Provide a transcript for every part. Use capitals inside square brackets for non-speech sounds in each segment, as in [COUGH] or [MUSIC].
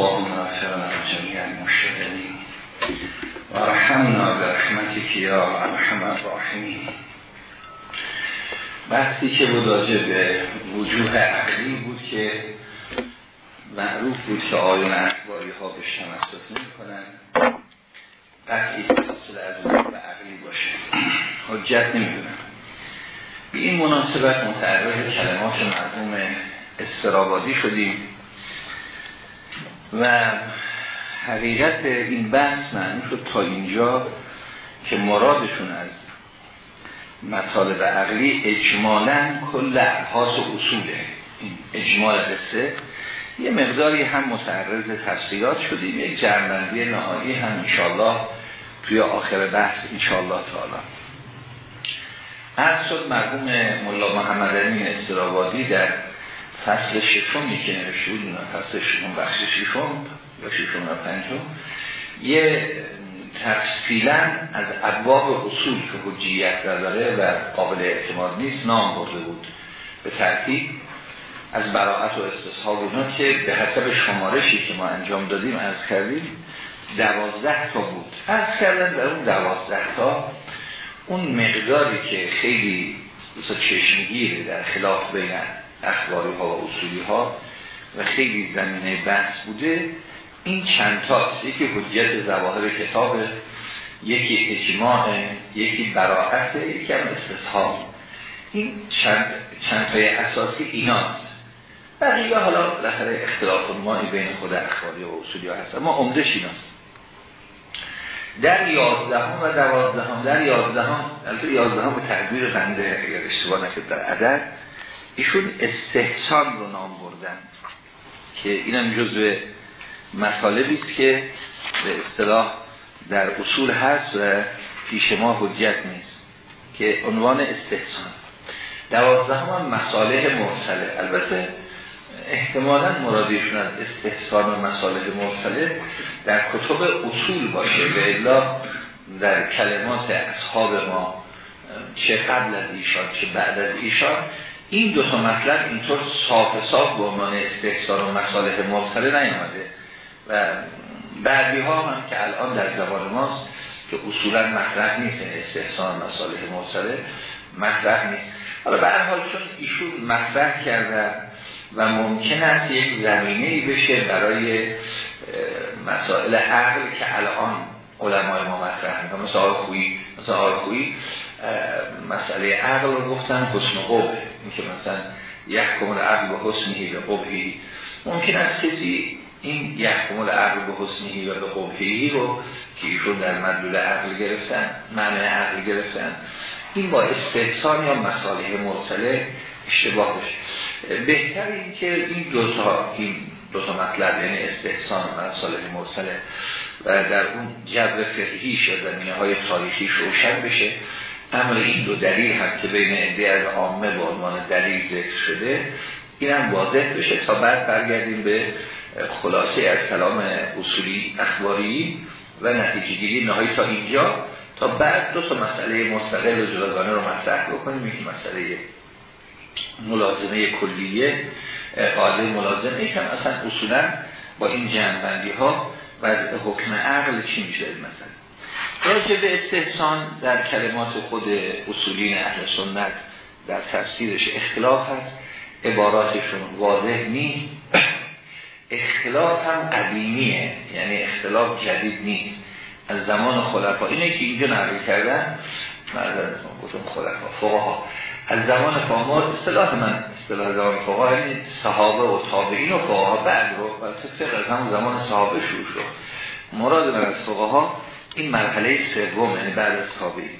اللهم اغفرنا جميع المشتغلين ورحمنا برحمتك یا ارحم الراحمین. بحثی که بود راجع به وجوه عقلی بود که معروف بود که آیون اخباری ها به شمستف نمی کنن قطعی حاصل از وجوه عقلی باشه. حجت نمی دونن به این مناسبت متعرض کلمات مرحوم استرابادی شدیم. و حقیقت این بحث معنی شد تا اینجا که مرادشون از مطالب عقلی اجمالا کل ابحاث و اصوله. این اجمال قصه یه مقداری هم متعرض تفسیرات شدیم یک جرمندی نهایی هم انشالله توی آخر بحث انشالله تعالی. از شد مرحوم ملا محمد علی استرابادی در فصل ششمی که نوشته بود فصل ششم بخش ششم یا ششم و پنجم. یه تفصیلا از ابواب اصول که حجیت داره و قابل اعتماد نیست نام برده بود به ترتیب. از براعت و استصحاب اینا که به حسب شمارشی که ما انجام دادیم از کردیم دوازده تا بود. از کردن در اون دوازده تا اون مقداری که خیلی چشمگیره در خلاف بین اخباری ها و اصولی ها و خیلی زمینه بحث بوده. این چند تاست یکی حجیت زواهر کتاب یکی اجماع یکی براعت یکی هم استصحاب این چند, چند تای اساسی ایناست. بقیه حالا لحظه اختلاف مایی بین خود اخباری و اصولی ها هست. ما عمدش ایناست. در یازدهم و دوازدهم در یازدهم البته یازدهم به تعبیر بنده اگر اشتباه نکرد در عدد ایشون استحسان رو نام بردن که اینم جزء مطالبی است که به اصطلاح در اصول هست و پیش ما حجت نیست که عنوان استحسان. دوازدهم هم مساله مرسله. البته احتمالا مرادیشون از استحسان و مساله مرسله در کتب اصول باشه. به الا در کلمات اصحاب ما چه قبل از ایشان چه بعد از ایشان. این دو تا مطلب اینطور صاف صاف به عنوان استحسان و مساله مرسله نیامده و بعدی ها هم که الان در زبان ماست که اصولا مطرح نیست استحسان مساله مرسله مطرح نیست. حالا به هر حال چون ایشون مطرح کرده و ممکن است یک زمینه ای بشه برای مسائل عقل که الان علمای ما مطرح می‌کنن مثل آقای خویی مثل مسئله عقل رو گفتن حسن قبه که مثلا یک کمال عقل به حسنی و قبهی ممکن است کسی این یک کمال عقل به حسنی و به قبهی رو که ایشون در مدلول عقل گرفتن معنی عقل گرفتن این با استحسان یا مسائل مرسله اشتباه بشه بهتر این که این دوتا این دوتا مطلب یعنی استحسان و مسائل مرسله و در اون جبر یا زمینه های تاریخی روشن بشه. اما این دو دلیل هم که بین عده از عامه به عنوان دلیل ذکر شده این هم واضح بشه. تا بعد برگردیم به خلاصه از کلام اصولی اخباری و نتیجه گیری نهایی تا اینجا. تا بعد دو تا مسئله مستقل و جداگانه رو مطرح بکنیم. یکی مسئله ملازمه کلیه قاعده ملازمه. یکم اصلا اصولا با این جنبندی ها و حکم عقل چی میشه مثلا راجع به استحسان در کلمات خود اصولین اهل سنت در تفسیرش اختلاف هست. عباراتشون واضح نیست. اختلاف هم قدیمیه یعنی اختلاف جدید نیست. از زمان خلفا اینه که اینجا نقل کردن گفتم خلفا فقها. از زمان فقها اصطلاح من اصطلاح زمان فقها یعنی صحابه و تابعین و فقها بعد رو فقه از زمان صحابه شروع شد. مراد من از فقها این مرحله سوم یعنی بعد از تابعین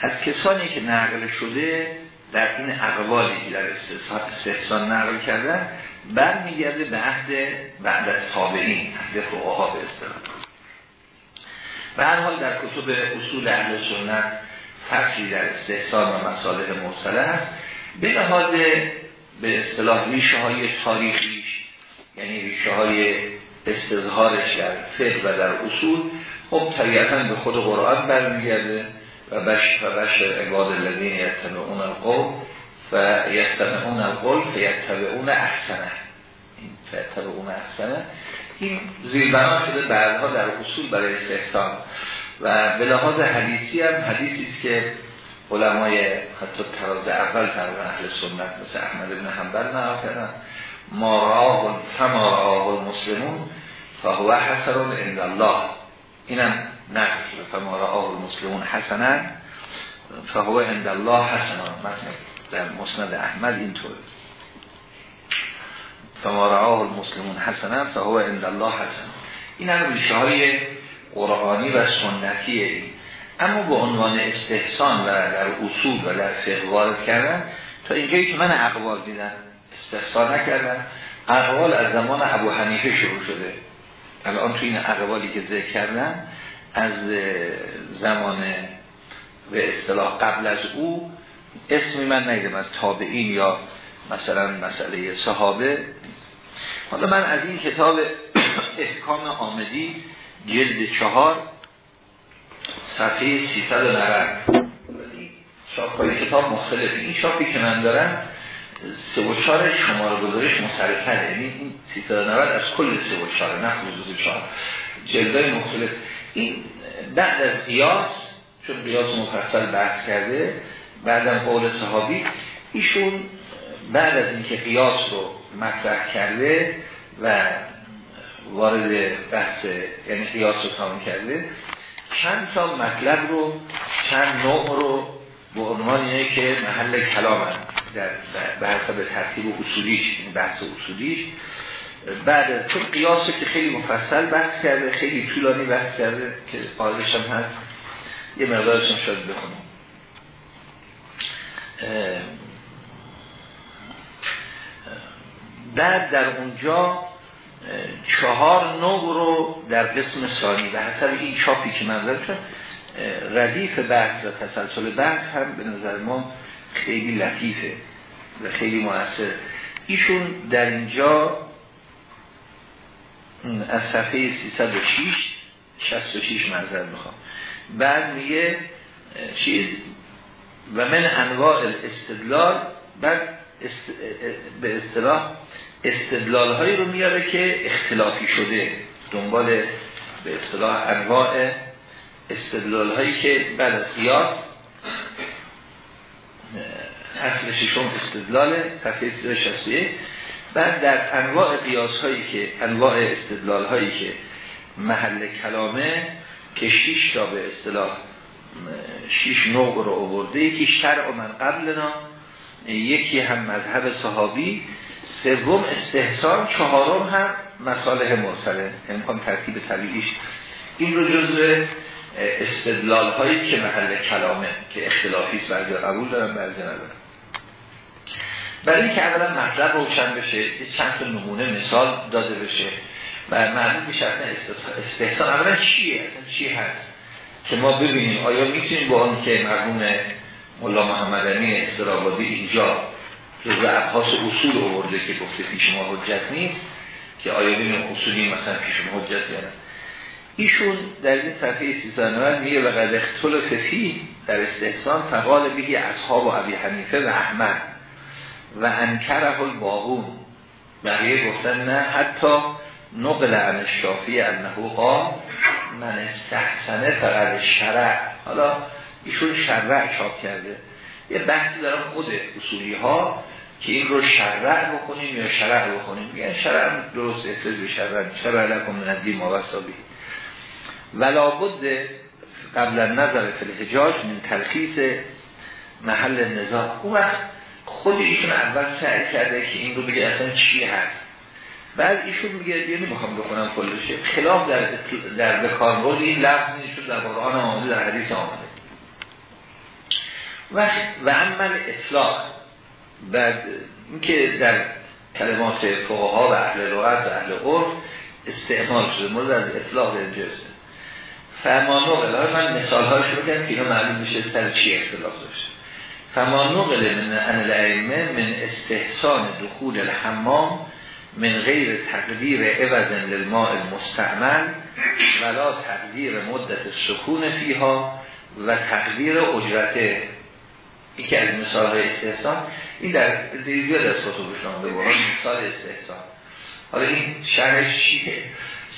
از کسانی که نقل شده در این اقوالی که در استحسان نقل کردن برمیگرده به عهد بعد از تابعین عهد فقها به اصطلاح. به هر حال در کتب اصول اهل سنت فرقی در استحسان و مسائل مرسله هست. به لحاظ به اصطلاح ریشه های تاریخیش یعنی ریشه های استظهارش در فقه و در اصول خب طبیعتا به خود قرآن برمیگرده و بش و بش عباد الذین یتبعون القول و یتبعون القول فیتبعون احسنه. این فیتبعون احسنه. این زیربنا شده بعدها در اصول برای استحسان. و به لحاظ حدیثی هم حدیثی است که علمای حتی تراز اول تقریبا اهل سنت مثل احمد بن حنبل نقل کردن ما راه فما راه المسلمون فهو حسن عند الله. اینم نقل فما راه المسلمون حسنا فهو عند الله حسنا در مسند احمد اینطور فما راه المسلمون حسنا فهو عند الله حسنا این هم ریشه های قرآنی و سنتیه. اما به عنوان استحسان و در اصول و در فقه وارد کردن تا اینجایی که من اقوال دیدم استحسان نکردن اقوال از زمان ابو حنیفه شروع شده. الان تو این اقوالی که ذکر کردن از زمان به اصطلاح قبل از او اسمی من نیدم از تابعین یا مثلا مسئله صحابه. حالا من از این کتاب [CLEARS THROAT] احکام آمدی جلد چهار صفحه 390 شاپ های کتاب مختلف این شاپی که من دارم سه و چهار شماره گذارش مسرکه یعنی این 390 از کل سه و چهار نه خصوص چهار. جلدهای مختلف. این بعد از قیاس چون قیاس مفصل بحث کرده بعدم قول صحابی ایشون بعد از اینکه قیاس رو مطرح کرده و وارد بحث یعنی قیاس رو تمام کرده چند تا مطلب رو چند نوع رو به عنوان اینه که محل کلام در به ترتیب و اصولیش این بحث اصولیش. بعد چون قیاسه که خیلی مفصل بحث کرده خیلی طولانی بحث کرده که قاعدش هم هست یه مقدارش هم شاید بخونم. بعد در اونجا چهار نوع رو در قسم ثانی و حسب این چاپی که من چون ردیف بحث و تسلسل بحث هم به نظر ما خیلی لطیفه و خیلی موثر ایشون در اینجا از صفحه 306 66 منظر می‌خوام. بعد میگه چیز؟ و من انواع استدلال بعد به اصطلاح استدلال هایی رو میاره که اختلافی شده. دنبال به اصطلاح انواع استدلال هایی که بعد از قیاس اصل ششم استدلال صفحه 361 بعد در انواع قیاس هایی که انواع استدلال هایی که محل کلامه که شیش تا به اصطلاح شیش نوع رو آورده یکی شرع من قبلنا یکی هم مذهب صحابی سوم استحسان چهارم هم مصالح مرسله. امکان ترتیب طبیعیش. این رو جزء استدلال هایی که محل کلامه که اختلافی است بعضی قبول دارن بعضی ندارن. برای اینکه اولا مطلب روشن بشه چند تا نمونه مثال داده بشه و معلوم میشه اصلا استحسان. اولا چیه؟ اصلا چی هست؟ که ما ببینیم آیا می‌تونیم با اون که مرحوم مولا محمد امین استرابادی اینجا جزو ابحاث اصول آورده که گفته پیش ما حجت نیست که آیا ببینیم اصولی مثلا پیش ما حجت یا ایشون در این صفحه 390 میگه و قد اختلف فی در استحسان فقال بگی اصحاب و عبی حنیفه و احمد و انکره الباقون بقیه گفتن نه حتی نقل عن الشافی انه قال من استحسنه فقط شرع حالا ایشون شرع چاپ کرده یه بحثی دارن خود اصولی ها که این رو شرع بکنیم یا شرع بکنیم میگن شرع درست افرز به شرع شرع لکم ندی ما وصابی ولا بد قبل نظر فی الحجاج من تلخیص محل نزاع. اون وقت خود ایشون اول سعی کرده که این رو بگه اصلا چی هست. بعد ایشون میگه یه نمی‌خوام بخونم کلشه خلاف در در بکار این لفظ نیست در قرآن آمده در حدیث آمده. و و عمل اطلاق. بعد اینکه در کلمات فقها و اهل لغت و اهل عرف استعمال شده. مورد از اطلاق اینجاست. فرمانو قلال من مثال هاش بگم که اینا معلوم میشه سر چی اختلاف داشته. فمانو قلال من الائمه من استحسان دخول الحمام من غیر تقدیر عوض للماء المستعمل ولا تقدیر مدت سکون فیها و تقدیر اجرته یکی از مثال های استحسان این در دیگر از خطوبش آمده مثال استحسان. حالا این شرحش چیه؟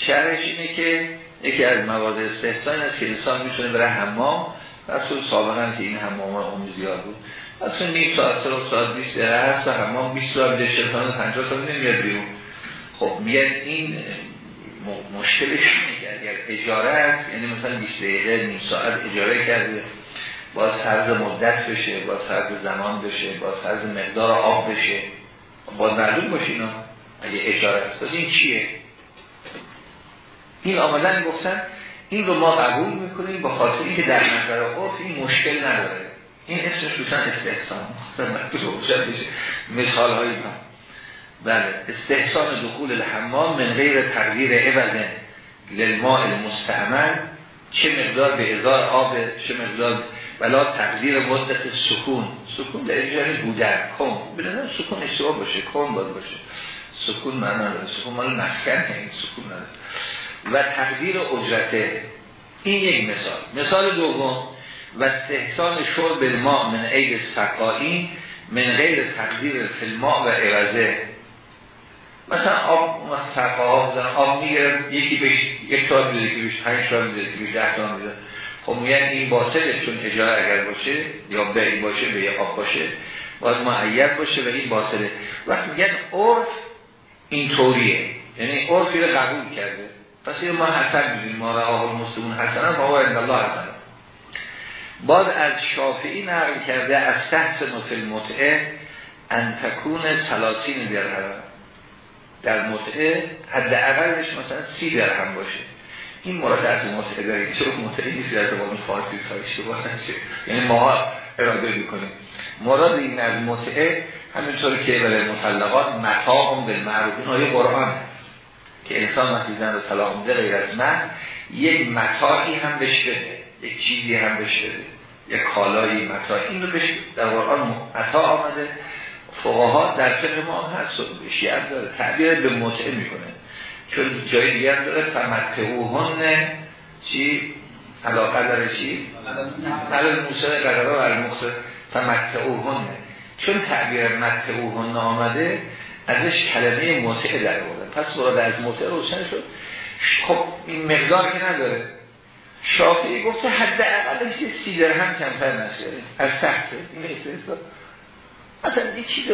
شرحش اینه که یکی از مواد استحسان است که انسان می‌تونه بره حمام. رسول سابقا که این حمام اون زیاد بود. اصلا نیم ساعت سر ساعت 20 دقیقه هست حمام 20 ساعت ده شیطان 50 تا نمیاد بیرون. خب میگن این مشکلش که اگر اجاره است یعنی مثلا 20 دقیقه نیم ساعت اجاره کرده باز فرض مدت بشه باز فرض زمان بشه باز فرض مقدار آب بشه. باز معلوم باشه اینا. اگه اجاره است این چیه؟ این آمدن گفتن این رو ما قبول می‌کنیم با خاطر اینکه در نظر عرف این مشکل نداره. این اسمش روشن استحسان. [LAUGHS] مثال هایی ما بله استحسان دخول الحمام من غیر تغییر عوض للماء المستعمل چه مقدار به ازار آب چه مقدار ولا تقدیر مدت سکون. سکون در اینجا بودن کن بلنم سکون اشتباه باشه کن باشه. سکون معنی سکون مال مسکن این سکون نداره. و تقدیر اجرته. این یک مثال. مثال دوم و استحسان شرب الماء من عید سقایی من غیر تقدیر فلماء و عوضه. مثلا آب سقاها بزن آب می‌گیرن یکی بهش یک تا میده که بهش پنج تا میده که بهش ده تا خب میگن این باطله چون اجاره اگر باشه یا بری باشه به یه آب باشه باز معید باشه و این باطله. وقتی میگن عرف این طوریه. یعنی عرفی رو قبول کرده. پس ما حسن می‌دونیم ما راه المسلمون حسن هم با الله حسن. باز از شافعی نقل کرده از تحت نفل متعه انتکون سلاسین درهم. در متعه حد اقلش مثلا سی درهم باشه. این مراد از متعه داریم. چون متعه نیست؟ در زبان فارسی اشتباه نشه یعنی ما اراده می‌کنیم. مراد این از متعه همینطور که برای مطلقات متاع به معروف این آیه قرآن. که انسان وقتی زن رو طلاق میده غیر از من یک متاعی هم بهش بده یک چیزی هم بهش بده یک کالایی متاع. این رو بهش در قرآن متاع آمده. فقها در فقه ما هم هست شیعه داره. تعبیر به متعه می‌کنه. چون جای دیگر داره. فمتعوهن چی؟ علاقه داره چی؟ علاقه موسیقی قراره و المخصر فمتعوهن. چون تعبیر متعوهن آمده ازش کلمه متعه در بوده پس براد از متعه روشن شد. خب این مقدار که نداره. شافعی گفته حد اقلش یه سی درهم کمتر نشه. از تحت مثلا یه چیز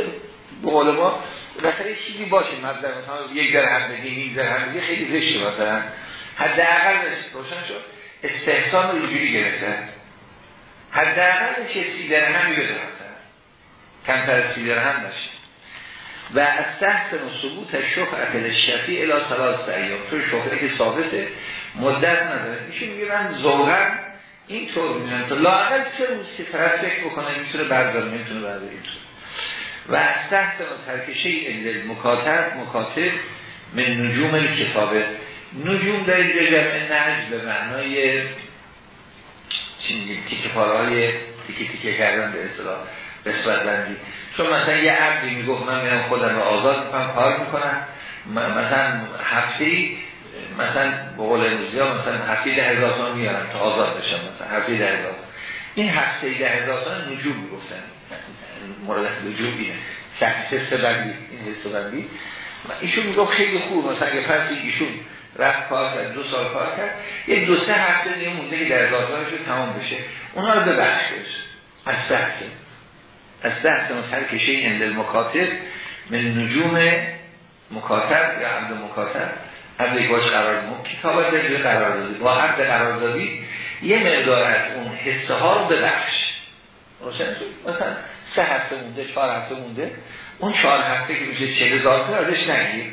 به قول ما مثلا چیزی باشه. مبلغ مثلا یک درهم بدی یک درهم بدی خیلی زشته مثلا. حد اقلش روشن شد. استحسان رو اینجوری گرفتن حد اقلش یه سی درهم مثلا. کمتر سی درهم نشه. و از تحت ثبوت شفعت شفی الی ثلاث ایام تو شفعه که ثابته مدت نداره. ایشون میگه من این طور می‌دونم. تا لاقل سه روز که طرف فکر بکنه می‌تونه بردار می‌تونه بردار و از تحت ترکشه این مکاتب مکاتب من نجوم کتابه نجوم در اینجا جمع نهج به معنای چی میگیم؟ تیکه پارهای تیکه تیکه کردن به اصطلاح. قسمت بندی. چون مثلا یه عبدی می‌گفت من میرم خودم رو آزاد می‌کنم کار می‌کنم. مثلا هفته مثلا به قول امروزی ها مثلا هفته ده هزار تومن میارم تا آزاد بشم مثلا هفته ده هزار این هفته ده هزار تومن نجوم می‌گفتن. مورد نجوم اینه. حس بندی این حس بندی. ایشون می‌گفت خیلی خوب مثلا اگه فرض ایشون رفت کار کرد دو سال کار کرد یه دو سه هفته دیگه مونده که در تومنش تمام بشه. اونها رو ببخشش از سخته از سهت و ترکشه این مکاتب من نجوم مکاتب یا عبد مکاتب عبد باش قرار کتاب از قرار دادی با عبد قرار دادی یه مقدار از اون حسه ها رو ببخش. روشن مثلا سه هفته مونده چهار هفته مونده. اون چهار هفته که میشه چه هزار ازش نگیر.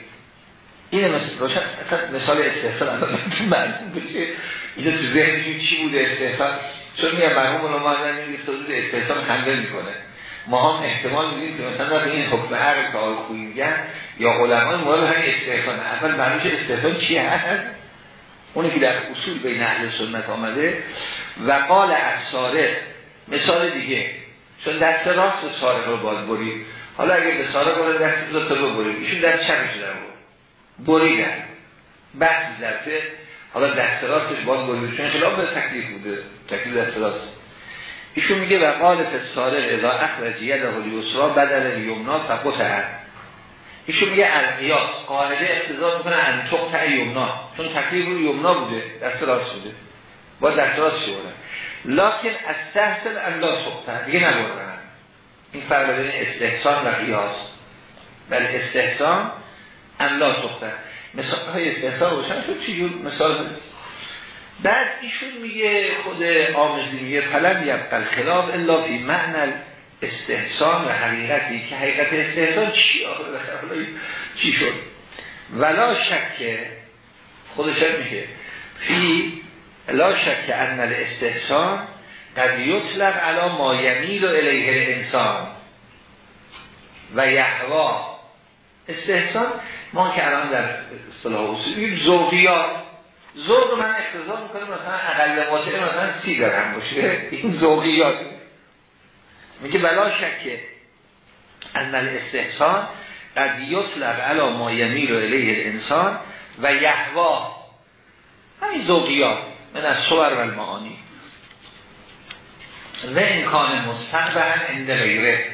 اینه مثل روشن. مثال استحصال هم بشه. اینه تو ذهنشون چی بوده استحصال؟ چون میگه مرحوم رو ما نمیگه استحصال خنده می‌کنه. ما هم احتمال میدیم که مثلا به این حکم عقل که آقای میگن یا علمان مورد همین استحسان اول معلومش استحسان چی هست اونی که در اصول بین اهل سنت آمده. و قال از مثال دیگه. چون دست راست سارق رو باز برید. حالا اگه به سارق باید دست رو تو برید. ایشون دست چپش در بود بریدن. بحث زرفه حالا دست راستش باز برید. چون خلاف به تکلیف بوده. تکلیف دست راست. ایشون میگه و قال فساره اذا اخرج یده الیسرا بدل الیمنا فقطع ایشون میگه القیاس قاعده اقتضا می‌کنه ان یمنا. چون تکلیف روی یمنا بوده دست راست بوده. با دست راست شده لکن از تحصیل انداز تقطع دیگه نبردن این فرق بین استحسان و قیاس. ولی استحسان انداز تقطع مثال های استحسان روشن شد چی مثال بعد ایشون میگه خود آمزی میگه فلم یبقل خلاف الا فی معنی استحسان و حقیقتی که حقیقت استحسان چی چی شد؟ ولا شک خودش میگه. فی لا شک ان الاستحسان قد یطلق علی ما یمیل الیه الانسان و یحوا. استحسان ما که الان در اصطلاح اصولی ذوقیات ذوق من اقتضا می‌کنه مثلا اقل ماده مثلا سی درهم باشه. این ذوقیات میگه بلا شکه ان الاستحسان قد یطلق علی ما یمیل الیه الانسان و یحوا همین ذوقیات من از صور و المعانی. و امکان مستقبعا اند غیره.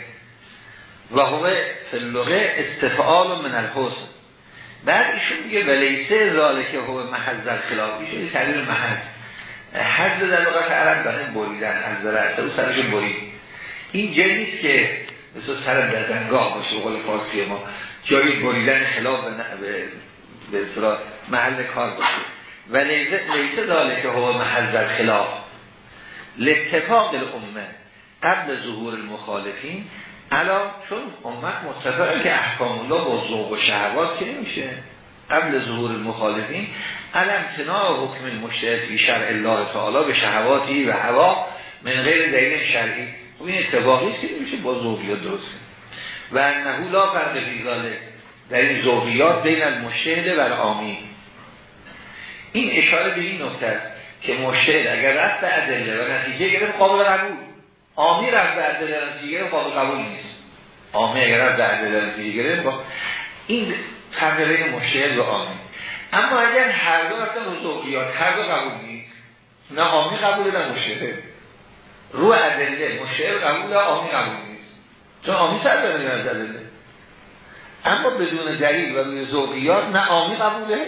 و هو فلغه استفعال من الحسن. بعد ایشون میگه ولیسه ذالکه هو محض خلاف ایشون تعبیر محض. حض در لغت عرب داره بریدن از رأسه او سرش برید این جایی که مثل سر در زنگاه باشه قول فارسی ما. جایی بریدن خلاف به اصطلاح محل کار باشه. و لیسه داله که هو محل خلاف. لاتفاق الامه قبل ظهور المخالفین الان چون امت متفقه که احکام الله با ذوق و شهوات که نمیشه. قبل ظهور المخالفین علم تناع حکم المشتهد فی شرع الله تعالی به شهواتی و هوا من غیر دلیل شرعی. خب این اتفاقی که نمیشه با ذوقیات درست و انه لا فرق بیزاله در این ذوقیات بین المشتهد و العامی. این اشاره به این نکته که مشهد اگر رفت به ادله و نتیجه گرفت قابل قبول. آمی رفت به و نتیجه قابل قبول نیست. آمی اگر رفت به ادله و نتیجه این بین مشهد و آمی. اما اگر هر دو رفتن رسوقیات هر دو قبول نیست نه آمی قبول نه مشهد رو ادله مشهد قبول آمی قبول نیست. چون آمی سر داره از ادله اما بدون دلیل و روی ذوقیات نه آمی قبوله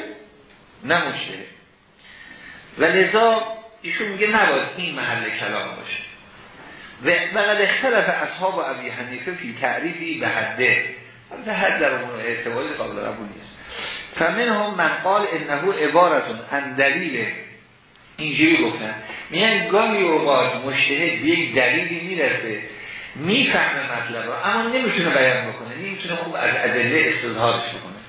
نه مشهد و لذا ایشون میگه نباید این محل کلام باشه. و بقید اختلاف اصحاب و عبی حنیفه فی تعریفی به حده. به حد در اون اعتباری قابل قبول نیست. فمن هم من قال انهو عبارتون ان دلیل اینجوری گفتن. میگن گاهی اوقات مشتهد به یک دلیلی می‌رسه می‌فهمه مطلب رو اما نمی‌تونه بیان بکنه. نمی‌تونه خوب از ادله استظهارش بکنه.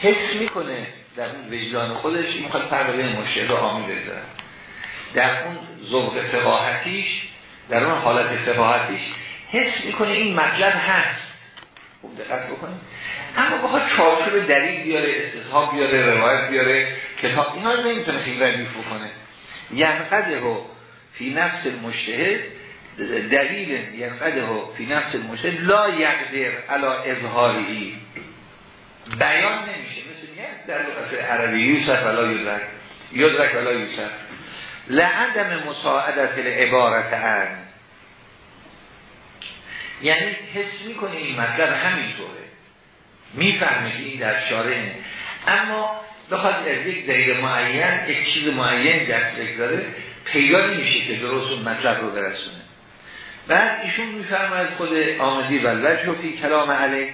حس می‌کنه در اون وجدان خودش می‌خواد فرق بین مشکل و عامی بذاره در اون ذوق فقاهتیش در اون حالت فقاهتیش حس می‌کنه این مطلب هست. خوب دقت بکنید. اما بخواد چارچوب دلیل بیاره استصحاب بیاره روایت بیاره کتاب اینا رو نمی‌تونه خیلی ردیف بکنه. ینقده فی نفس المشتهد دلیل ینقده فی نفس المشتهد لا یقدر علا اظهاری بیان نمیشه. در لغت عربی یوسف ولا یدرک. یدرک ولا یوسف. لعدم مساعدت عبارت ان. یعنی حس می‌کنه این مطلب همینطوره. می‌فهمه که این. در شارعه اما بخواد از یک دلیل معین یک چیز معین دست داره پیدا نمیشه که درست اون مطلب رو برسونه. بعد ایشون می‌فهمه از خود آمدی و الوجه فی کلام علیه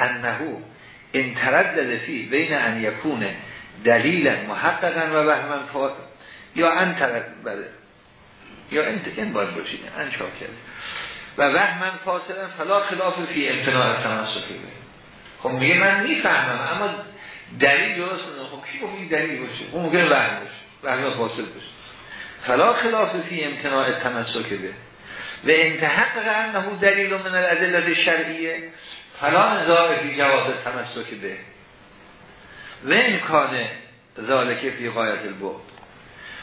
انهو این تردد فی بین ان یکون دلیل محققا و وهمن فا یا ان بله. یا این باید باشید. ان کرده و وهمن فاصلا فلا خلاف فی امتناع تمسکی به. خب میگه من می‌فهمم اما دلیل درست خب کی گفت دلیل باشه؟ اون ممکنه وهم باشه وهم فاصل باشه. فلا خلاف فی امتناع تمسک به. و انتحق انه دلیل من الادله الشرعیه فلا نزاع فی جواز تمسک به. و امکان ذالک فی قایت البعد.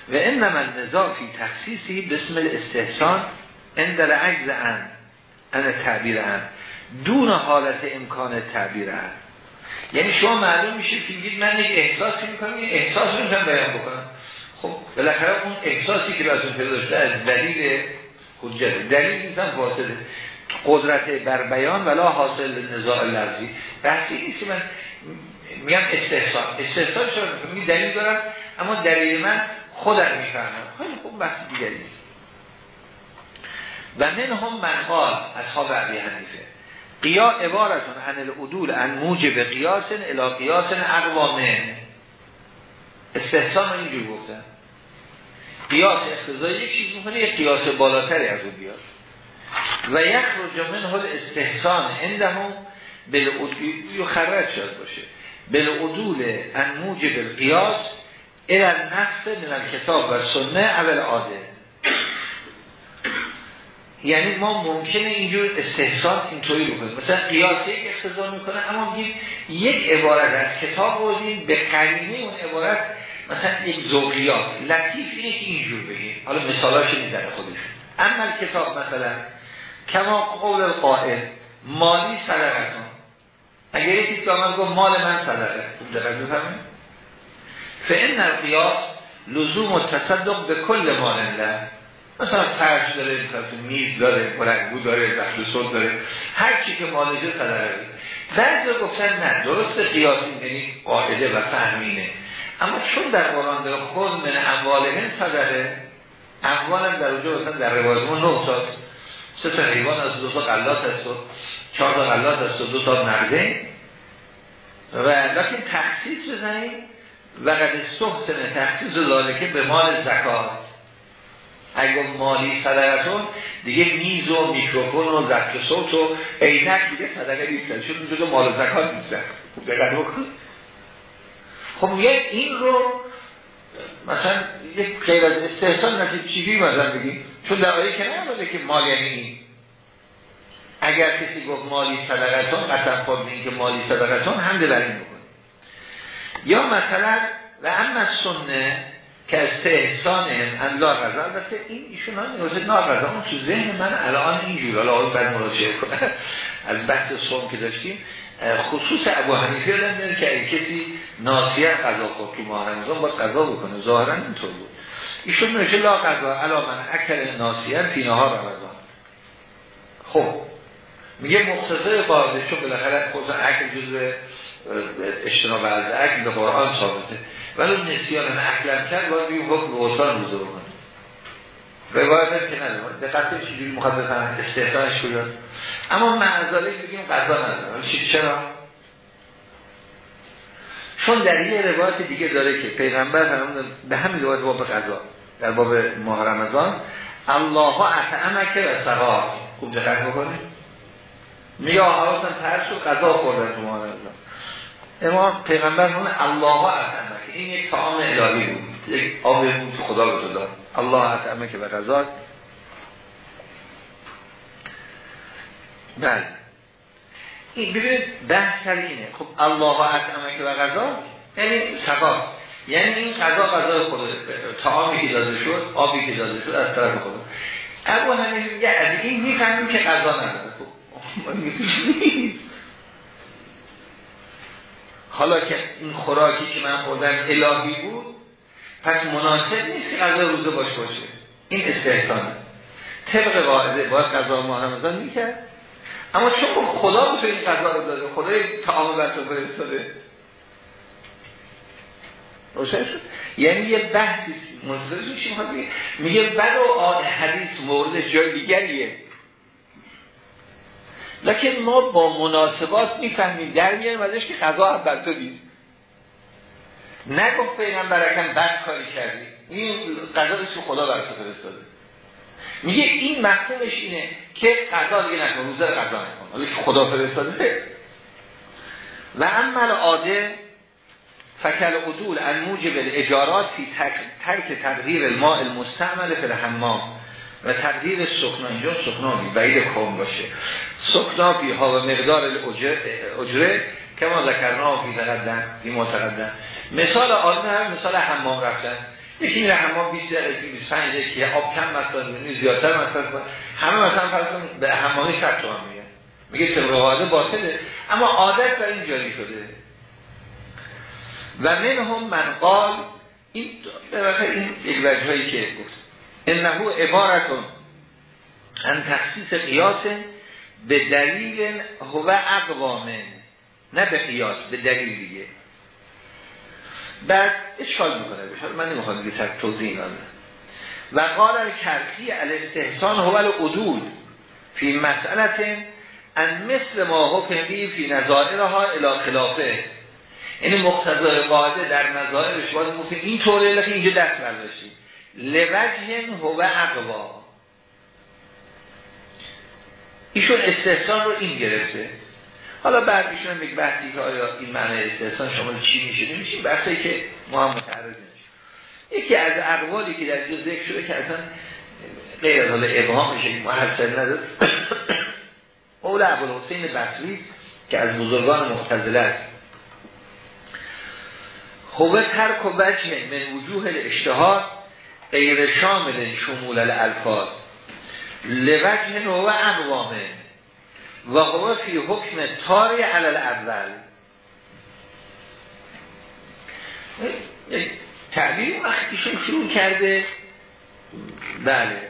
و انما النزاع فی تخصیصی بسم الاستحسان اندل عجز ان ان تعبیر ان دون حالت امکان تعبیر ان یعنی شما معلوم میشه که من یک احساسی می‌کنم این احساس رو می‌تونم بیان بکنم. خب بالاخره اون احساسی که براتون پیدا داشته از دلیل حجت دلیل نیستم فاسده قدرت بر بیان ولا حاصل نزاع لفظی. بحثی نیست من میگم استحسان. استحسان می دلیل دارم اما دلیل من خودم می‌فهمم. خیلی خوب بحث دیگری نیست. و من هم منقال اصحاب عبی حنیفه. قیا عبارتون عن العدول عن موجب قیاس الى قیاس اقوامه استحسان اینجور گفتن. قیاس اختزای یک چیز می‌کنه یک قیاس بالاتری از اون بیاد. و یک رو منه استحسان هم بالعدول خرج شد باشه. بالعدول ان موجب القیاس الى نفس من کتاب و سنه اول عاده یعنی ما ممکنه اینجور استحسان اینطوری بکنیم. مثلا قیاس یک اختزار می‌کنه اما میگیم یک عبارت از کتاب بودیم به قرینه اون عبارت مثلا یک زوقیات لطیف اینه که اینجور بگیم. حالا مثالاش می‌زنه خودشون اما کتاب مثلا کما قول القائل مالی صدقتون. اگر یکی آمد گفت مال من صدقه. خوب دقیق بفهمیم فإن القیاس لزوم و تصدق به کل الله مثلا فرش داره میز داره برنگو داره صد داره هر چی که مالجه صدقه بعضی گفتن نه درست قیاس یعنی قاعده و فهمینه. اما چون در قرآن داره خود من اموالهن صدقه اموالم در اونجا مثلا در روایت ما نه تا سه تا حیوان از دو تا قلات هست و چهار تا قلات هست و دو تا نرده. و لیکن تخصیص بزنیم و قد سن تخصیص ذالکه به مال زکات. اگه مالی صدقتون دیگه میز و میکروفون و ضبط صوت و عینک دیگه صدقه نیستن چون جزء مال زکات نیستن. خب میگه این رو مثلا یک غیر از استحسان نتیجه چیزی مثلا بگیم چون در آیه که نه که مال یعنی این. اگر کسی گفت مالی صدقتون قطعا خود که مالی صدقتون هم بر این یا مثلا و اما سنه که از استحسان ان لا البته این ایشون هم نیازه ناغذا اون تو ذهن من الان اینجور حالا آقای بعد مراجعه کنه. از بحث سوم که داشتیم خصوص ابو حنیفه رو که کسی ناسیه قضا خود تو ماه رمضان باید قضا بکنه. ظاهرا اینطور بود. ایشون نوشه لا قضا علا من اکل ناسیه فینها رمضان. خب. میگه مختصر قاعده چون بالاخره خود اکل جزء اجتناب از اکل به قرآن ثابته. ولی نسیان اکلم کرد باید بگیم حکم غسلان روزه بکنه روایت که نداره. دقیقه چجوری مخواد بفهمن استحسانش کجاست اما معذاله بگیم قضا نداره. چرا؟ چون در یه روایت دیگه داره که پیغمبر فرمود به همین روایت باب قضا در باب ماه رمضان الله اطعمک و سقا خوب دقت بکنید. میگه حواسم ترس و قضا خوردن تو ماه رمضان. اما پیغمبر فرمود الله اطعمک این یک طعام الهی بود. یک آب بود خدا به داد. الله اطعمک و قضا بله این ببینید بحث سر اینه. خب الله اطعمک و غذا یعنی سقا یعنی این غذا غذا خود طعامی که داده شد آبی که داده شد از طرف خدا ابو همین میگه از این می‌فهمیم که غذا نداره. خب حالا که این خوراکی که من خوردم الهی بود پس مناسب نیست که غذا روزه باش باشه. این استحسانه طبق قاعده باید غذا ماه رمضان می‌کرد. اما چون خدا به این قضا رو داده خدای تعامل بر تو فرستاده. روشن شد؟ یعنی یه بحثی منتظر میشیم میگه و آن حدیث مورد جای دیگریه. لکن ما با مناسبات می‌فهمیم. در میاریم ازش که هم بر تو نیست. نگفت برکن بد کاری کردی. این قضا که خدا بر تو فرستاده. میگه این مفهومش اینه که قضا دیگه نکن روزه قضا نکن. حالا که خدا فرستاده. و عمل عاده فکل عدول ان موجب الاجارات ترک تقدیر الماء المستعمل فی الحمام. و تقدیر سکنا اینجا سکنا بعید کم باشه. سکنا بی ها و مقدار اجره که ما ذکرنا فی تقدم فی متقدم مثال آدم هم مثال حمام رفتن. یکی میره حمام 20 دقیقه 25 دقیقه آب کم مثلا زیادتر مثلا همه مثلا فرض به حمامی 100 تومن میگه میگه قاعده باطله. اما عادت در این جاری شده و من هم من قال این این یک وجهایی که گفت. انه عبارتون ان تخصیص قیاس به دلیل هو اقوامه نه به قیاس به دلیل دیگه. بعد اشکال می‌کنه بشه من نمی‌خوام دیگه تک توضیح نامه و قال کرخی الاستحسان هو العدول فی مسئلت ان مثل ما حکم بی فی نظائرها الى خلافه. این مقتضای قاعده در نظائرش باید مفید این طوره لکه اینجا دست برداشتیم لوجه هو اقوا. ایشون استحسان رو این گرفته. حالا بعد ایشون یک بحثی که آیا این معنی استحسان شما چی میشه؟ نمیشه. بحثی که ما هم متعرض یکی از اقوالی که در اینجا ذکر شده که اصلا غیر از حال ابهامش محصل نداد قول ابوالحسین بصری که از بزرگان مختزله است. خوبه ترک و وجه من وجوه الاشتهار. غیر شامل شمول الالفاظ. لوجه نوع اقوامه و هو فی حکم تاری علل اول تعبیر وقتیشون شروع کرده بله.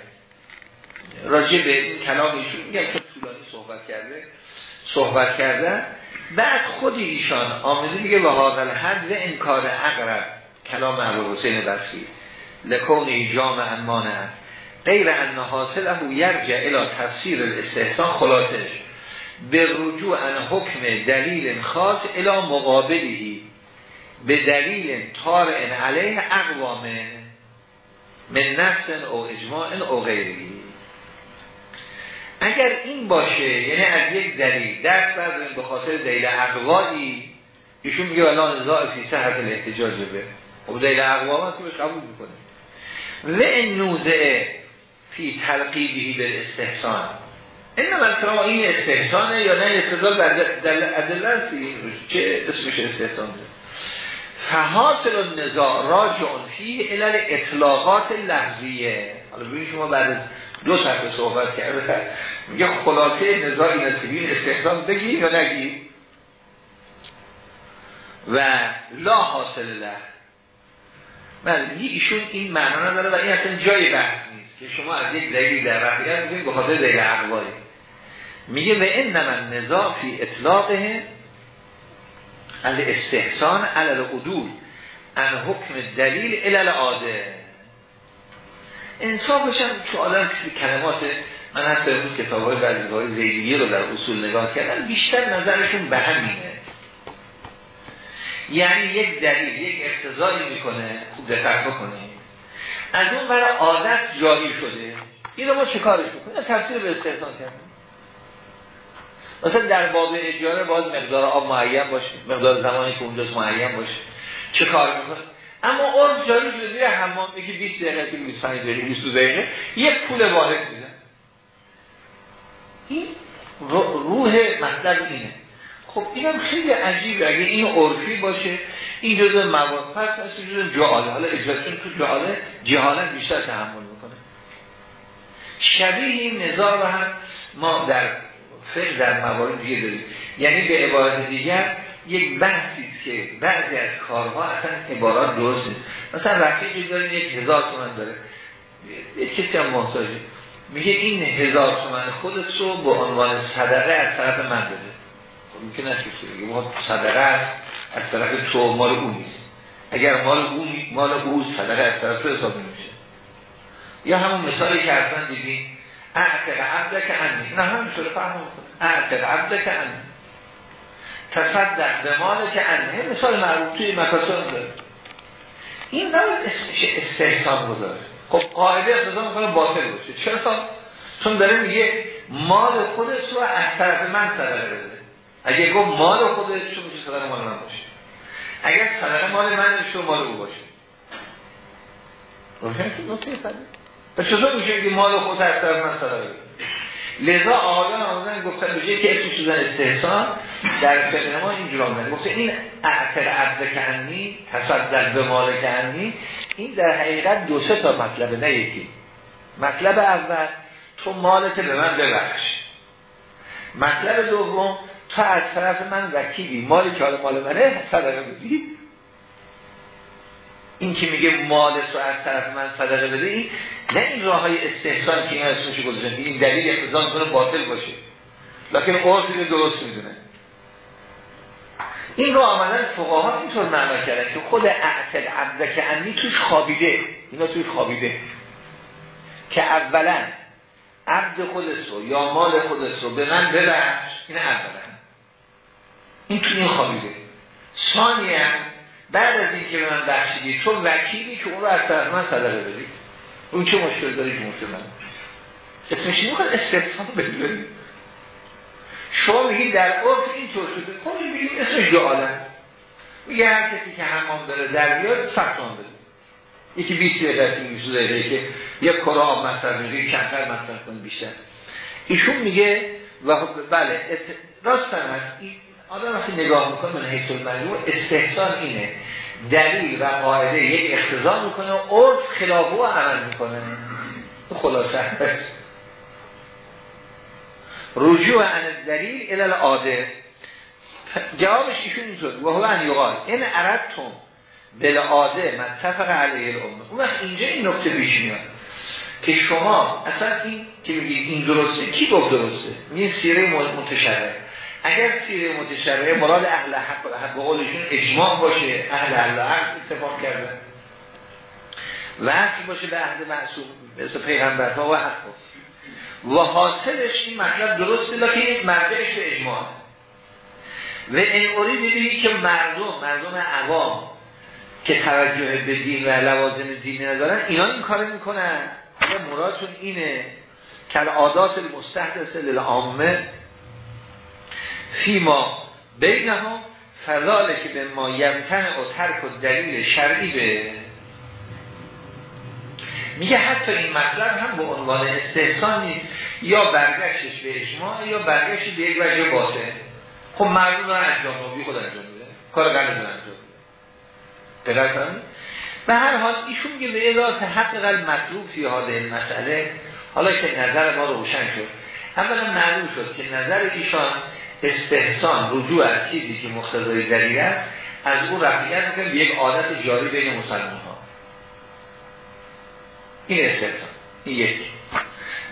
راجع به این کلام ایشون که طولانی صحبت کرده صحبت کردن بعد خود ایشان آمده میگه و حاضر حد و انکار اقرب. کلام ابو حسین بسی لکون ایجام انمانه غیر ان حاصله یرجع الى تفسیر الاستحسان خلاصش. به رجوع ان حکم دلیل خاص الى مقابلی به دلیل ان علیه اقوامه من نفس او اجماع او غیری اگر این باشه یعنی از یک دلیل دست برداریم به خاطر دلیل اقوایی ایشون میگه والله نزاع فی صحت الاحتجاج به. خب دلیل اقوام که قبول می‌کنه. و این نوزعه فی تلقیبی به استحسان این مثلا این استحسانه یا نه استدلال بر ادله چه اسمش استحسان فحاصل النزاع راجع فی علل اطلاقات لحظیه. حالا ببینید شما بعد دو صفحه صحبت کرده میگه خلاصه نزاع این است استحسان بگی یا نگی. و لا حاصل له. بله ایشون این معنا نداره و این اصلا جای بحث که شما از یک دلیل در رفعیت میگید به خاطر دلیل اقوایی میگه و این من نزاع فی اطلاقه استحسان علل عدول ان حکم دلیل علل عاده انصافش هم که آدم کلمات من حتی امروز کتاب های زیدیه رو در اصول نگاه کردن بیشتر نظرشون به همینه. یعنی یک دلیل یک اقتضایی می‌کنه خوب دقت بکنیم. از اون برای عادت جاری شده. این رو ما چه کارش بکنیم تفسیر به استحسان کردیم. مثلا در باب اجاره باز مقدار آب معین باشه. مقدار زمانی که اونجاست معین باشه. چه کار می‌کنه؟ اما عرض جاری شده حمام. میگه 20 دقیقه که 25 دقیقه 20 دقیقه. یک پول واحد میده. این روح مطلب اینه. خب اینم خیلی عجیبه. اگه این عرفی باشه این جزء مواد پس هست جزء جهاله. حالا اجازتون تو جهاله جهالت بیشتر تحمل می‌کنه. شبیه این نظار رو هم ما در فقه در موارد دیگه داریم. یعنی به عبارت دیگر یک بحثی که بعضی از کارها اصلا عبارات درست نیست. مثلا رفیقی داره یک هزار تومن داره یک کسی هم محتاجه. میگه این هزار تومن خودت رو به عنوان صدقه از طرف من بده. خب میگه نشید میگه صدقه است از طرف تو مال او نیست. اگر مال او مال او صدقه از طرف تو حساب نمیشه. یا همون مثالی که اصلا دیدیم اعتق عبده که انی نه همین شده فهم اعتق عبده که انی تصدق به مال که انی مثال معروف توی مکاسب داره. این نباید استحسان گذاره خب قاعده اقتضا می‌کنه باطل باشه. چرا؟ چون داره میگه مال خودش رو از طرف من صدقه بده. اگه گفت مال خودش رو میشه صدقه مال من باشه. اگر صدقه مال من شو مال او باشه. روشن شد نکته و چطور میشه که مال خود از طرف من صدقه لذا آقایان آمدن گفتن بشه که اسمش شدن استحسان در فقه ما اینجور آمدن. گفته این اعتر عبد کنی تصدق به مال کنی این در حقیقت دو سه تا مطلبه نه یکی. مطلب اول تو مالت به من ببخش. مطلب دوم تو از طرف من وکیلی. مالی که حال مال منه صدقه بدی. این که میگه مال تو از طرف من صدقه بده این نه این راه های استحسان که این اسمش گذاشتن. این دلیل اقتضا کنه باطل باشه. لکن عرف درست می‌دونه. این رو آمدن فقها اینطور معنا کردن که خود اعتل عبده که انی توش خوابیده. اینا توش خوابیده. که اولا عبد خودت رو یا مال خودت رو به من ببخش این اولا. این تو این خوابیده ثانیا بعد از این که به من بخشیدی تو وکیلی که اون رو از طرف من صدقه بدی. اون چه مشکل داری که مشکل من اسمش این می‌خواد؟ استفسان بدی. شما میگید در عرف اینطور شده. خب میگید اسمش دو عالم. میگه هر کسی که حمام داره در بیاد فتوان بده. یکی 20 دقیقه این داره که یک کرا آب مصرف میگه کمتر مصرف کنه بیشتر. ایشون میگه و خب بله راست هم هست. آدم وقتی نگاه می‌کنه من حیث المجموع استحسان اینه. دلیل و قاعده یک اختزام می‌کنه و عرف خلافه عمل می‌کنه. خلاصه. رجوع عن دلیل الى العاده. جوابش ایشون اینطور. و هو ان یقال این عربتون بالعاده متفق علیه الامه. اون وقت اینجا این نکته پیش میاد که شما اصلا این که میگید این درسته کی گفت درسته؟ این سیره متشرعه اگر سیره متشرعه مراد اهل حق حق قولشون اجماع باشه اهل اهل حق اتفاق کردن و باشه به عهد معصوم مثل پیغمبرها و حق و حاصلش این مطلب درسته این مرجعش به اجماع. و این اوری که مردم مردم عوام که توجه به دین و لوازم دینی ندارن اینا این کار می‌کنن. مرادشون اینه که عادات المستحدث للعامه فیما بینها فضاله که به ما یمتن و ترک و دلیل شرعی به میگه حتی این مطلب هم به عنوان استحسان نیست. یا برگشتش به اجماع یا برگشتش به یک وجه باطن. خب مردم دارن انجام رو خود انجام میده. کار دارن انجام دقیق به هر حال ایشون میگه به اضافه حق قلب مطلوب فی حال این مسئله حالا که نظر ما روشن شد. اولا معلوم شد که نظر ایشان استحسان رجوع از چیزی که مقتضای دلیل است از اون رفیقت می‌کنه به یک عادت جاری بین مسلمان ها این استحسان این یکی.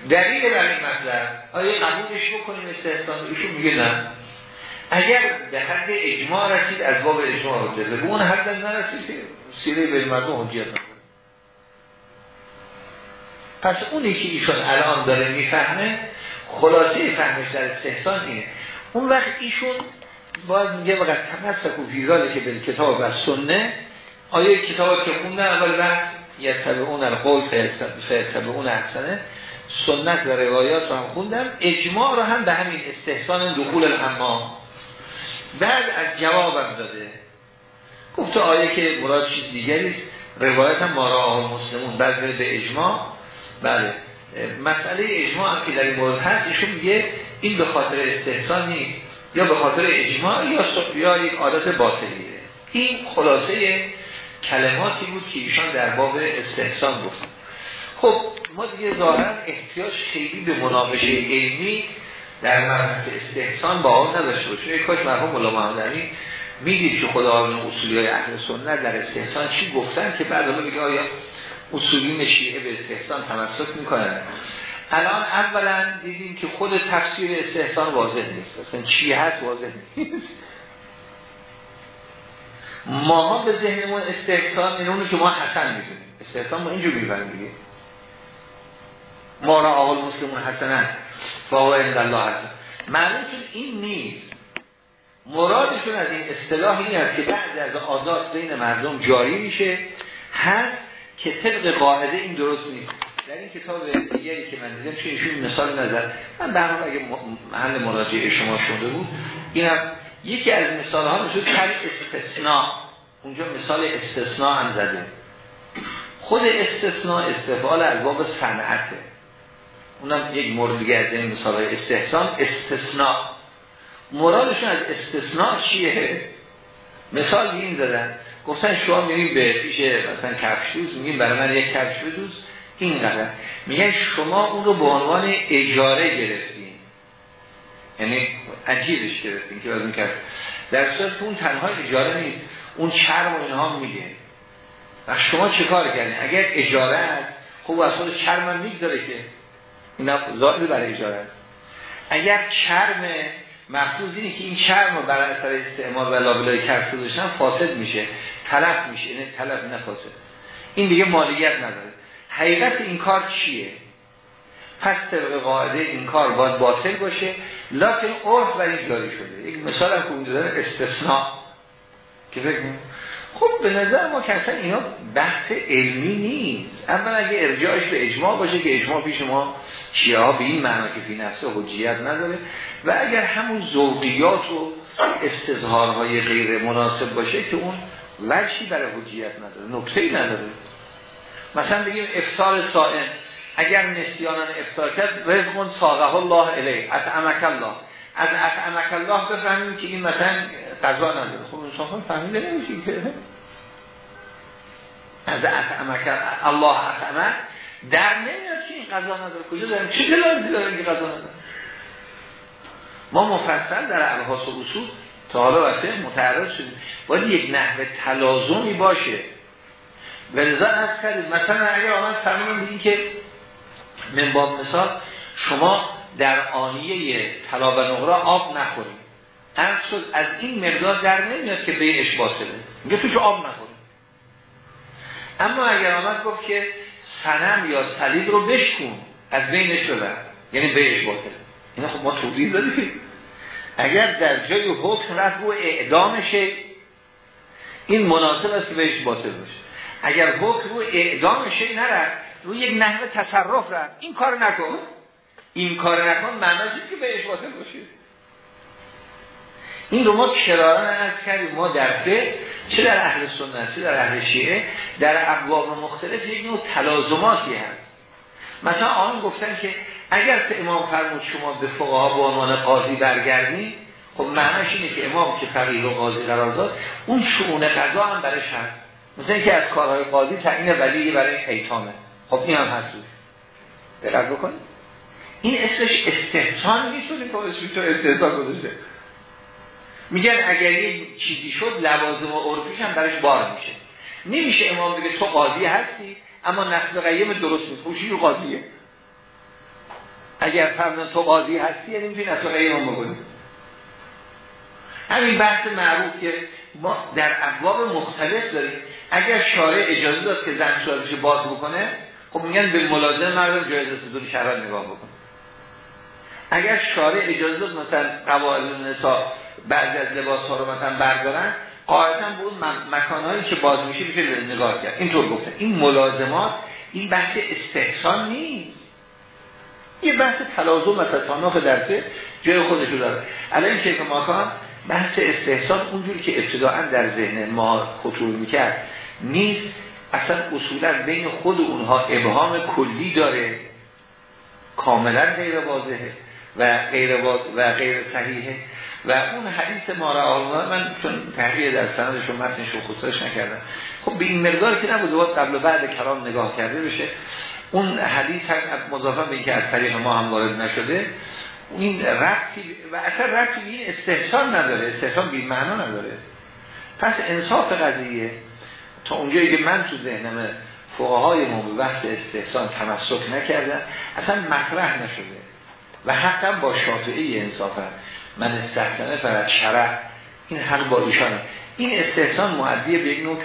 دلیل بر این مطلب آیا قبولش بکنیم استحسان؟ ایشون میگه نه. اگر به حد اجماع رسید از باب اجماع جزه به اون حد نرسید سیره به مردم حجیت پس اونی که ایشون الان داره می‌فهمه خلاصه فهمش در استحسان اینه. اون وقت ایشون باز میگه وقت تمسک و فیزاله که به کتاب و سنه آیا کتاب که خوندن اول وقت یتبعون القول اون احسنه. سنت و روایات رو هم خوندم. اجماع رو هم به همین استحسان دخول الحمام. بعد از جوابم داده. گفت آیه که مراد چیز دیگری روایت هم مارا مسلمون. بعد به اجماع. بله. مسئله اجماع هم که در این مورد هست ایشون میگه این به خاطر استحسان نیست یا به خاطر اجماع یا یا یک عادت باطلیه. این خلاصه کلماتی بود که ایشان در باب استحسان گفت خب ما دیگه ظاهرا احتیاج خیلی به مناقشه علمی در مرحله استحسان با آن نداشته باشه یک کاش مرحوم مولا محمدی می‌دید که خدا آن اصولی های اهل سنت در استحسان چی گفتن که بعد حالا میگه آیا اصولین شیعه به استحسان تمسک می‌کنن؟ الان اولا دیدیم که خود تفسیر استحسان واضح نیست. اصلا چی هست واضح نیست. ما به ذهنمون استحسان این اونو که ما حسن می‌دونیم. استحسان ما اینجور می‌بریم ما را آقل مسلمون حسنن فاقا الله حسن. معلوم این نیست. مرادشون از این اصطلاح این است که بعد از آزاد بین مردم جاری میشه. هست که طبق قاعده این درست نیست. در این کتاب دیگری که من دیدم چون ایشون مثال نظر. من برنامه اگه محل مراجعه شما شده بود این یکی از مثال ها نشد کل استثناء. اونجا مثال استثناء هم زده. خود استثناء استفعال از باب صنعته. اونم یک مورد دیگه از این مثال استحسان استثناء. مرادشون از استثناء چیه؟ مثال این زدن. گفتن شما میریم به پیش مثلا کفش دوز میگیم برای من یک کفش بدوز. این قدر. میگن شما اون رو به عنوان اجاره گرفتین. یعنی عجیبش گرفتین که از اون کرد در صورت اون تنها اجاره نیست. اون چرم و اینها میگه. و شما چه کار کردین؟ اگر اجاره است خب از خود چرم هم می‌گذاره که. این زائد برای اجاره است. اگر چرم مفروض اینه که این چرم رو بر اثر استعمال و لابلای کرد فاسد میشه. تلف میشه. یعنی تلف نه فاسد. این دیگه مالیت نداره. حقیقت این کار چیه؟ پس طبق قاعده این کار باید باطل باشه. لکن عرف برای جاری شده. یک مثال هم که دادن استثناء. که فکر خب به نظر ما که اصلا اینا بحث علمی نیست. اما اگه ارجاعش به اجماع باشه که اجماع پیش ما ها به این معنا که فی نفسه حجیت نداره. و اگر همون ذوقیات و استظهارهای غیر مناسب باشه که اون وجهی برای حجیت نداره نکته نداره. مثلا بگیم افتار سائم اگر نسیانان افتار کرد رزقون ساقه الله علیه. اطعمک الله. از اطعمک الله بفهمیم که این مثلا قضا نداره. خب انسان فهمیده نمیشه که. از اطعمک الله اطعمک در نمیاد که این قضا نداره. کجا داریم؟ چه دلالتی داریم که قضا نداره؟ ما مفصل در الهاس و اصول تا حالا وقتی متعرض شدیم. باید یک نحوه تلازمی باشه. ولذا از کردید مثلا اگر آمد فرمون بگیم که من باب مثال شما در آنیه طلا و نقره آب نخورید. از این مقدار در نمیاد که بیعش باطله میگه توش آب نخورید. اما اگر آمد گفت که سنم یا صلیب رو بشکون از بینش ببر. یعنی بیعش باطله اینا خب ما توضیح دادیم. اگر در جای حکم رفت رو اعدامشه این مناسب است که بهش باطل باشه اگر حکم رو اعدامشه نرفت روی یک نحوه تصرف رفت. این کار نکن. این کار نکن معنی که بهش باطل باشه این رو ما کرارن از کردیم. ما در فقه چه در اهل سنت چه در اهل شیعه در ابواب مختلف یک نوع تلازماتی هست. مثلا آن گفتن که اگر امام فرمود شما به فقها به عنوان قاضی برگردید خب معنیش اینه که امام که فقیه و قاضی قرار داد اون شعون قضا هم برش هست. مثلا که از کارهای قاضی تعیین ولی برای حیتامه خب این هم هست دقت بکنید. این اسمش استحسان نیست که اسمش تو استحسان گذاشته میگن اگر یه چیزی شد لوازم و عرفیش هم برش بار میشه. نمیشه امام بگه تو قاضی هستی اما نسل قیم درست نیست. خوشی رو قاضیه. اگر فرمان تو قاضی هستی یعنی می‌تونی نسل قیم بکنی. همین بحث معروف که ما در ابواب مختلف داریم. اگر شارع اجازه داد که زن شوهرش باز بکنه خب میگن به ملازم مردم جایزه صدور شهر نگاه بکن اگر شارع اجازه داد مثلا قواعد نسا بعضی از لباس ها رو مثلا بردارن قاعدتا به اون مکانهایی که باز میشه میشه نگاه کرد. اینطور گفته. این ملازمات این بحث استحسان نیست. یه بحث تلازم و تصانف درسه جای خودشو داره. الان که ماکان بحث استحسان اونجوری که ابتداعا در ذهن ما خطور می‌کرد. نیست. اصلا اصولا بین خود اونها ابهام کلی داره. کاملا غیر واضحه و غیر و غیر صحیحه. و اون حدیث ما را من چون تحقیق در سندش و متنش رو خودش نکردم. خب به این مقدار که نبوده باید قبل و بعد کلام نگاه کرده بشه. اون حدیث هم مضافه به که از طریق ما هم وارد نشده. این ربطی و اصلا ربطی این استحسان نداره. استحسان بی معنا نداره. پس انصاف قضیه تا اونجایی که من تو ذهنم فقهای ما به بحث استحسان تمسک نکردن اصلا مطرح نشده. و حقا با شافعی انصافا من استحسانه فرد شرع. این حق با ایشانه. این استحسان معدیه به یک نوع